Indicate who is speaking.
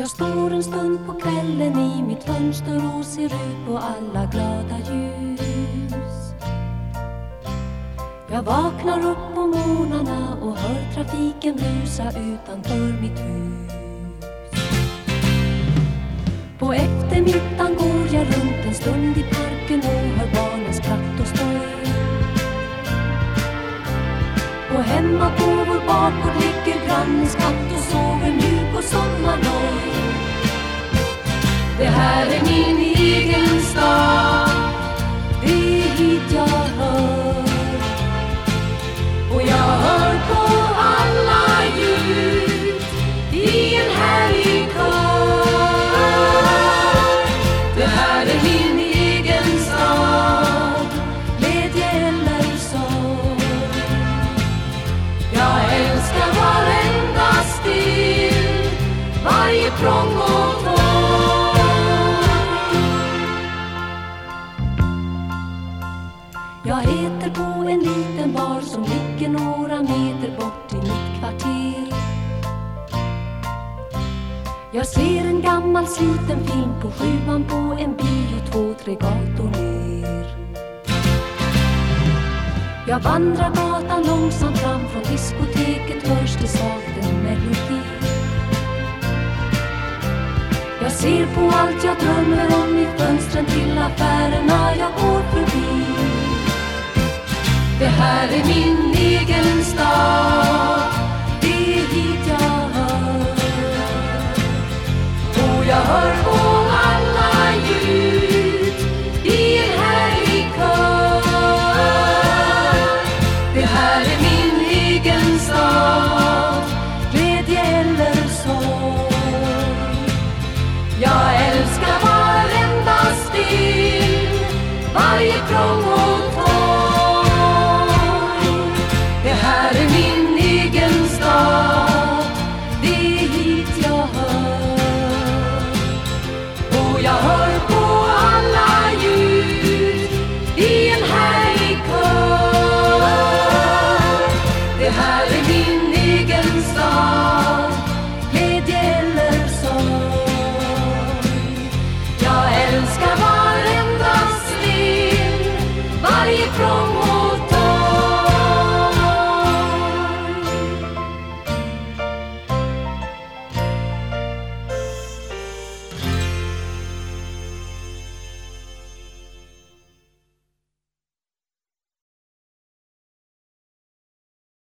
Speaker 1: Jag står en stund på kvällen i mitt fönster och ser ut på alla glada ljus. Jag vaknar upp på morgnarna och hör trafiken brusa utanför mitt hus. På eftermiddagen går jag runt en stund i parken och hör barnens skratt och stoj. Och hemma på Det här är min egen stad, det är hit jag hör. Och jag hör på alla ljud i en härlig kör. Det här är min egen stad, glädje eller sorg. Jag älskar varenda stil, varje prång Jag heter på en liten bar som ligger några meter bort i mitt kvarter. Jag ser en gammal sliten film på sjuan på en bio två, tre gator ner. Jag vandrar gatan långsamt fram från diskoteket hörs det svagt en melodi. Jag ser på allt jag drömmer om i fönstren till affärerna jag går här är min egen stad,